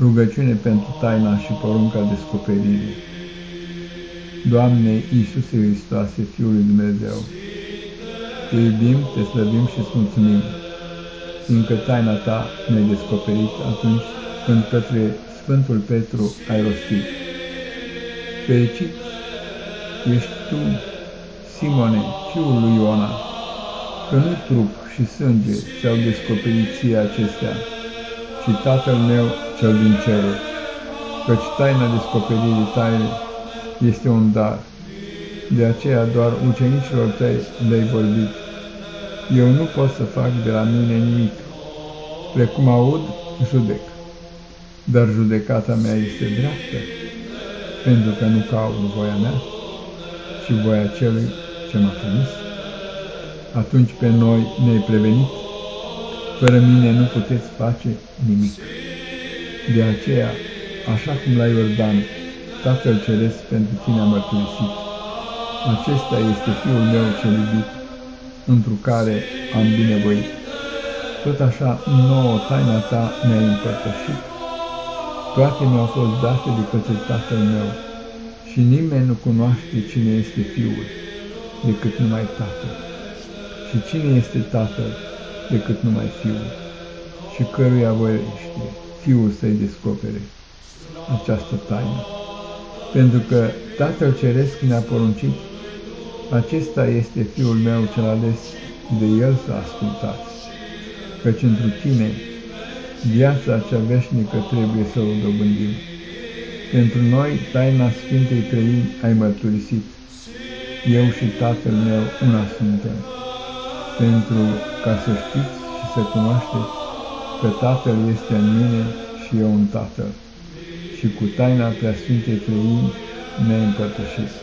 Rugăciune pentru taina și porunca descoperirii. Doamne Iisuse Hristoase, Fiul lui Dumnezeu, Te iubim, Te slăbim și îți mulțumim, fiindcă taina Ta ne-ai descoperit atunci când către Sfântul Petru ai rostit. Fericit ești Tu, Simone, fiul lui Iona, că nu trup și sânge ți-au descoperit ție acestea, ci Tatăl meu cel din ceruri, căci taina descoperirii tale este un dar. De aceea doar ucenicilor tăi le-ai vorbit. Eu nu pot să fac de la mine nimic. Precum aud, judec. Dar judecata mea este dreaptă, pentru că nu caut voia mea, ci voia celui ce m-a trimis. Atunci pe noi ne-ai prevenit fără mine nu puteți face nimic. De aceea, așa cum la Iordan, Tatăl Ceresc pentru tine a mărturisit. Acesta este Fiul meu cel iubit, întru care am binevoit. Tot așa nouă taina ta ne-ai împărtășit. Toate mi-au fost date de către Tatăl meu și nimeni nu cunoaște cine este Fiul decât numai Tatăl. Și cine este Tatăl decât numai Fiul, și căruia voiește Fiul să-i descopere această taină. Pentru că Tatăl Ceresc ne-a poruncit, acesta este Fiul meu cel ales, de El să ascultați, căci întru tine viața cea veșnică trebuie să o dobândim. Pentru noi, taina Sfintei Trăini ai mărturisit, eu și Tatăl meu una suntem pentru ca să știți și să cunoașteți că Tatăl este în mine și eu în Tatăl, și cu taina Preasfintei Trăini ne împărtășiți.